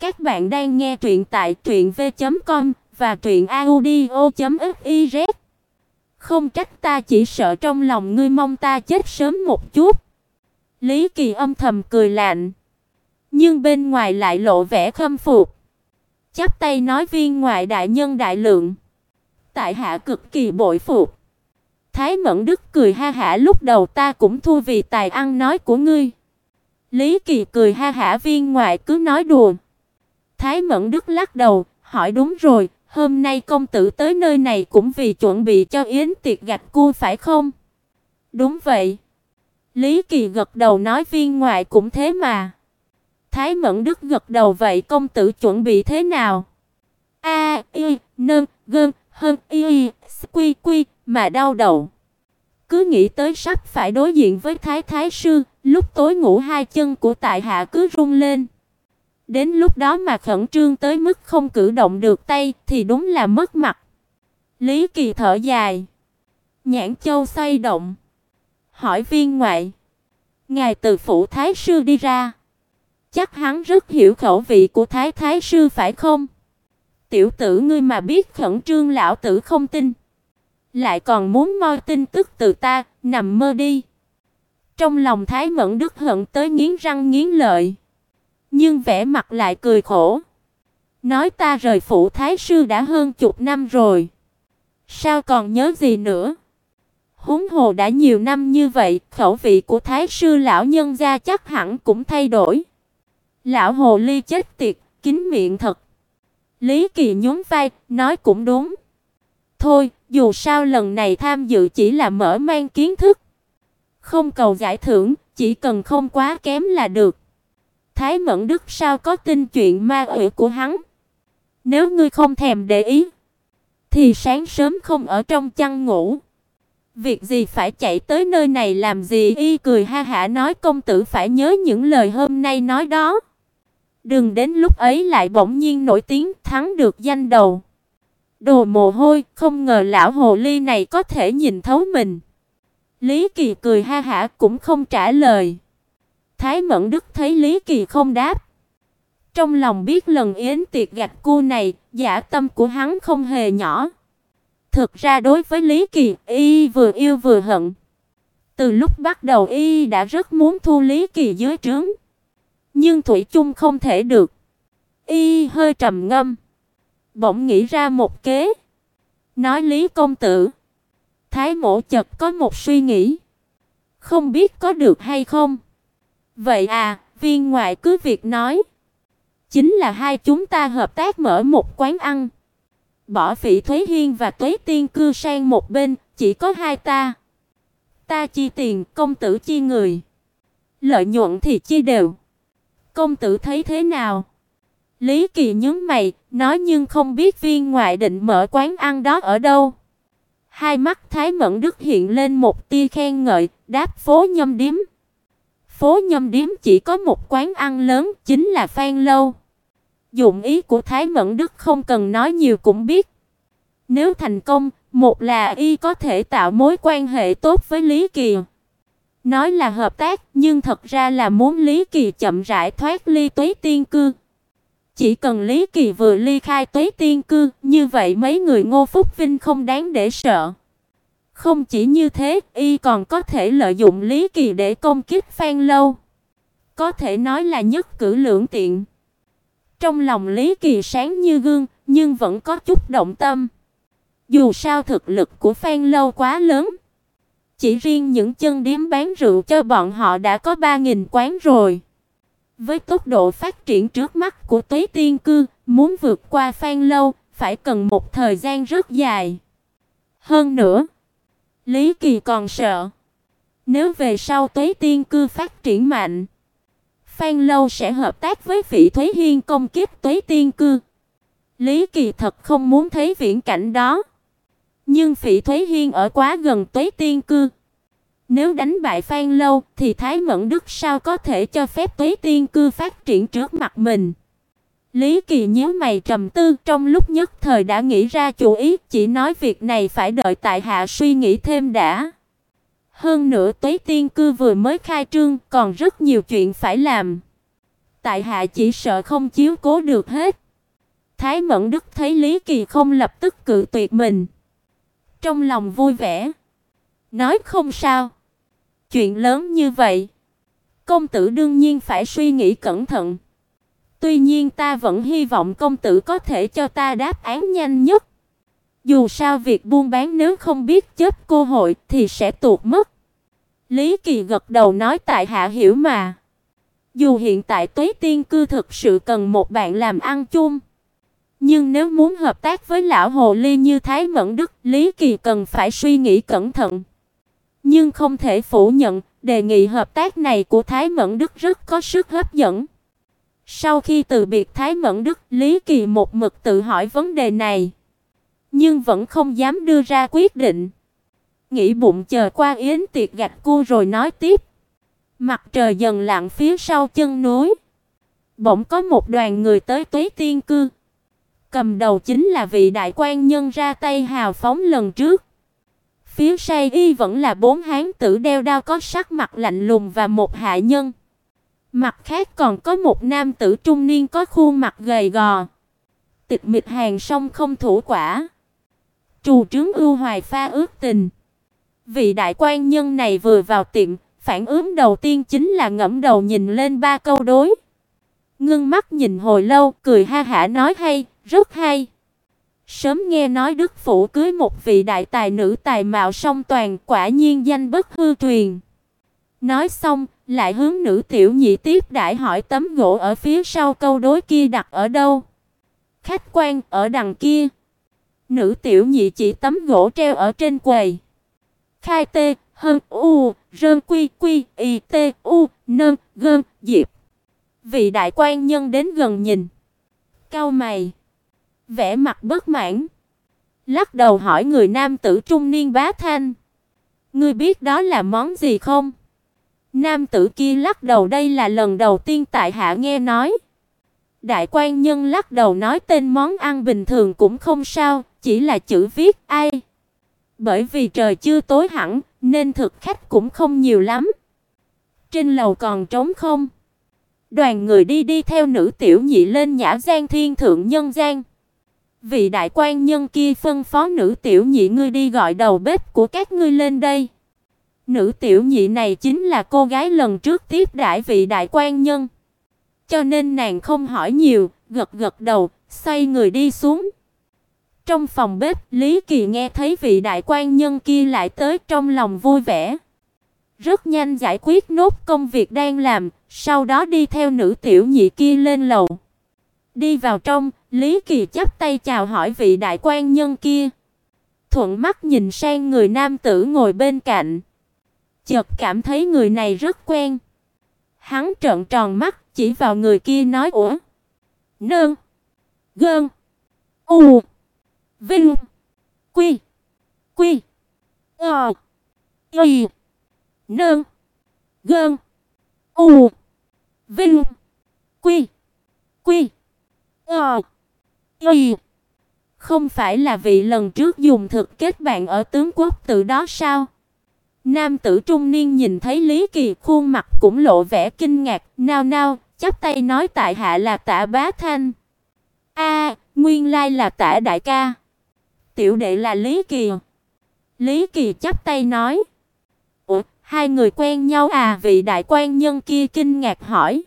Các bạn đang nghe truyện tại truyệnv.com và truyệnaudio.fiz. Không trách ta chỉ sợ trong lòng ngươi mong ta chết sớm một chút. Lý Kỳ âm thầm cười lạnh, nhưng bên ngoài lại lộ vẻ khâm phục. Chắp tay nói viên ngoại đại nhân đại lượng, tại hạ cực kỳ bội phục. Thái Mẫn Đức cười ha hả lúc đầu ta cũng thua vì tài ăn nói của ngươi. Lý Kỳ cười ha hả viên ngoại cứ nói đùa. Thái Mẫn Đức lắc đầu, hỏi đúng rồi, hôm nay công tử tới nơi này cũng vì chuẩn bị cho yến tiệc gạch cua phải không? Đúng vậy. Lý Kỳ gật đầu nói viên ngoại cũng thế mà. Thái Mẫn Đức gật đầu vậy công tử chuẩn bị thế nào? A, y, nâng, gơn, hơn y, quy quy mà đau đầu. Cứ nghĩ tới sắp phải đối diện với Thái Thái sư, lúc tối ngủ hai chân của tại hạ cứ run lên. Đến lúc đó mà khẩn trương tới mức không cử động được tay thì đúng là mất mặt. Lý Kỳ thở dài. Nhãn Châu xoay động, hỏi viên ngoại: "Ngài từ phủ thái sư đi ra, chắc hắn rất hiểu khẩu vị của thái thái sư phải không?" "Tiểu tử ngươi mà biết khẩn trương lão tử không tin." lại còn muốn moi tin tức từ ta, nằm mơ đi. Trong lòng Thái Mẫn Đức hận tới nghiến răng nghiến lợi, nhưng vẻ mặt lại cười khổ. Nói ta rời phủ thái sư đã hơn chục năm rồi, sao còn nhớ gì nữa? Huống hồ đã nhiều năm như vậy, khẩu vị của thái sư lão nhân gia chắc hẳn cũng thay đổi. Lão hồ ly chết tiệt, kín miệng thật. Lý Kỳ nhún vai, nói cũng đúng. Thôi, dù sao lần này tham dự chỉ là mở mang kiến thức, không cầu giải thưởng, chỉ cần không quá kém là được. Thái Mẫn Đức sao có tin chuyện ma quỷ của hắn? Nếu ngươi không thèm để ý, thì sáng sớm không ở trong chăn ngủ. Việc gì phải chạy tới nơi này làm gì? Y cười ha hả nói công tử phải nhớ những lời hôm nay nói đó. Đừng đến lúc ấy lại bỗng nhiên nổi tiếng thắng được danh đầu. Đồ mồ hôi, không ngờ lão hồ ly này có thể nhìn thấu mình. Lý Kỳ cười ha hả cũng không trả lời. Thái Mẫn Đức thấy Lý Kỳ không đáp, trong lòng biết lần yến tiệc gạch cu này, giả tâm của hắn không hề nhỏ. Thực ra đối với Lý Kỳ, y vừa yêu vừa hận. Từ lúc bắt đầu y đã rất muốn thu Lý Kỳ dưới trướng, nhưng thủy chung không thể được. Y hơi trầm ngâm bỗng nghĩ ra một kế. Nói Lý công tử, Thái mộ chợt có một suy nghĩ, không biết có được hay không. Vậy à, viên ngoại cứ việc nói. Chính là hai chúng ta hợp tác mở một quán ăn. Bỏ Phỉ Thúy Hiên và Tuế Tiên cư sang một bên, chỉ có hai ta. Ta chi tiền, công tử chi người. Lợi nhuận thì chi đều. Công tử thấy thế nào? Lý Kỳ nhướng mày, nói nhưng không biết viên ngoại định mở quán ăn đó ở đâu. Hai mắt Thái Mẫn Đức hiện lên một tia khen ngợi, đáp phố Nhâm Điếm. Phố Nhâm Điếm chỉ có một quán ăn lớn, chính là Phan Lâu. Dụng ý của Thái Mẫn Đức không cần nói nhiều cũng biết. Nếu thành công, một là y có thể tạo mối quan hệ tốt với Lý Kỳ. Nói là hợp tác, nhưng thật ra là muốn Lý Kỳ chậm rãi thoát ly Tuế Tiên cư. Chỉ cần Lý Kỳ vừa ly khai Tuế Tiên cư, như vậy mấy người Ngô Phúc Vinh không đáng để sợ. Không chỉ như thế, y còn có thể lợi dụng Lý Kỳ để công kích Phan Lâu. Có thể nói là nhất cử lưỡng tiện. Trong lòng Lý Kỳ sáng như gương, nhưng vẫn có chút động tâm. Dù sao thực lực của Phan Lâu quá lớn, chỉ riêng những chân điếm bán rượu cho bọn họ đã có 3000 quán rồi. Với tốc độ phát triển trước mắt của Tuế Tiên cư, muốn vượt qua Phan Lâu phải cần một thời gian rất dài. Hơn nữa, Lý Kỳ còn sợ, nếu về sau Tuế Tiên cư phát triển mạnh, Phan Lâu sẽ hợp tác với Phỉ Thúy Hiên công kiếp Tuế Tiên cư. Lý Kỳ thật không muốn thấy viễn cảnh đó. Nhưng Phỉ Thúy Hiên ở quá gần Tuế Tiên cư, nếu đánh bại Phan Lâu thì Thái Mẫn Đức sao có thể cho phép Tuế Tiên cư phát triển trước mặt mình? Lý Kỳ nhíu mày trầm tư, trong lúc nhất thời đã nghĩ ra chủ ý, chỉ nói việc này phải đợi tại hạ suy nghĩ thêm đã. Hơn nữa Tây Tiên cư vừa mới khai trương, còn rất nhiều chuyện phải làm. tại hạ chỉ sợ không chiếu cố được hết. Thái Mẫn Đức thấy Lý Kỳ không lập tức cự tuyệt mình, trong lòng vui vẻ, nói không sao. Chuyện lớn như vậy, công tử đương nhiên phải suy nghĩ cẩn thận. Tuy nhiên ta vẫn hy vọng công tử có thể cho ta đáp án nhanh nhất. Dù sao việc buôn bán nếu không biết chấp cơ hội thì sẽ tuột mất. Lý Kỳ gật đầu nói tại hạ hiểu mà. Dù hiện tại Tuế Tiên cư thực sự cần một bạn làm ăn chung, nhưng nếu muốn hợp tác với lão hồ ly như Thái Mẫn Đức, Lý Kỳ cần phải suy nghĩ cẩn thận. Nhưng không thể phủ nhận, đề nghị hợp tác này của Thái Mẫn Đức rất có sức hấp dẫn. Sau khi từ biệt Thái Mẫn Đức, Lý Kỳ một mực tự hỏi vấn đề này, nhưng vẫn không dám đưa ra quyết định. Nghĩ bụng chờ qua yến tiệc gạch cu rồi nói tiếp. Mặt trời dần lặn phía sau chân núi. Bỗng có một đoàn người tới Tuế Tiên cư. Cầm đầu chính là vị đại quan nhân ra tay hào phóng lần trước. Phía sau y vẫn là bốn hán tử đeo đao có sắc mặt lạnh lùng và một hạ nhân. Mặt khác còn có một nam tử trung niên có khuôn mặt gầy gò. Tịch mịch hàng song không thủ quả. Trù trướng ưu hoài pha ước tình. Vị đại quan nhân này vừa vào tiệm, phản ứng đầu tiên chính là ngẫm đầu nhìn lên ba câu đối. Ngưng mắt nhìn hồi lâu, cười ha hả nói hay, rất hay. Sớm nghe nói Đức phủ cưới một vị đại tài nữ tài mạo song toàn, quả nhiên danh bất hư truyền. Nói xong, lại hướng nữ tiểu nhị tiếp đãi hỏi tấm gỗ ở phía sau câu đối kia đặt ở đâu. Khách quan ở đằng kia. Nữ tiểu nhị chỉ tấm gỗ treo ở trên quầy. Khai tê, hơn u, rơn quy quy, y tê u, nơn, gơn, diệp. Vị đại quan nhân đến gần nhìn. cao mày. Vẻ mặt bất mãn. Lắc đầu hỏi người nam tử trung niên bá thanh. Ngươi biết đó là món gì không? Nam tử kia lắc đầu đây là lần đầu tiên tại hạ nghe nói. Đại quan nhân lắc đầu nói tên món ăn bình thường cũng không sao, chỉ là chữ viết ai. Bởi vì trời chưa tối hẳn, nên thực khách cũng không nhiều lắm. Trên lầu còn trống không. Đoàn người đi đi theo nữ tiểu nhị lên nhã gian thiên thượng nhân gian. Vị đại quan nhân kia phân phó nữ tiểu nhị ngươi đi gọi đầu bếp của các ngươi lên đây. Nữ tiểu nhị này chính là cô gái lần trước tiếp đãi vị đại quan nhân. Cho nên nàng không hỏi nhiều, gật gật đầu, xoay người đi xuống. Trong phòng bếp, Lý Kỳ nghe thấy vị đại quan nhân kia lại tới trong lòng vui vẻ. Rất nhanh giải quyết nốt công việc đang làm, sau đó đi theo nữ tiểu nhị kia lên lầu. Đi vào trong, Lý Kỳ chắp tay chào hỏi vị đại quan nhân kia. Thuận mắt nhìn sang người nam tử ngồi bên cạnh. Chợt cảm thấy người này rất quen. Hắn trợn tròn mắt, chỉ vào người kia nói: "Ủa? Nương? Gơn? U? Vinh? Quy? Quy? Ờ? Y? Nương? Gơn? U? Vinh? Quy? Quy? Ờ? Y? Không phải là vị lần trước dùng thực kết bạn ở tướng quốc tự đó sao?" Nam tử trung niên nhìn thấy Lý Kỳ khuôn mặt cũng lộ vẻ kinh ngạc, nao nao, chắp tay nói tại hạ là Tạ Bá Thanh. A, nguyên lai là Tạ đại ca. Tiểu đệ là Lý Kỳ. Lý Kỳ chắp tay nói: "Ủa, hai người quen nhau à?" Vị đại quan nhân kia kinh ngạc hỏi.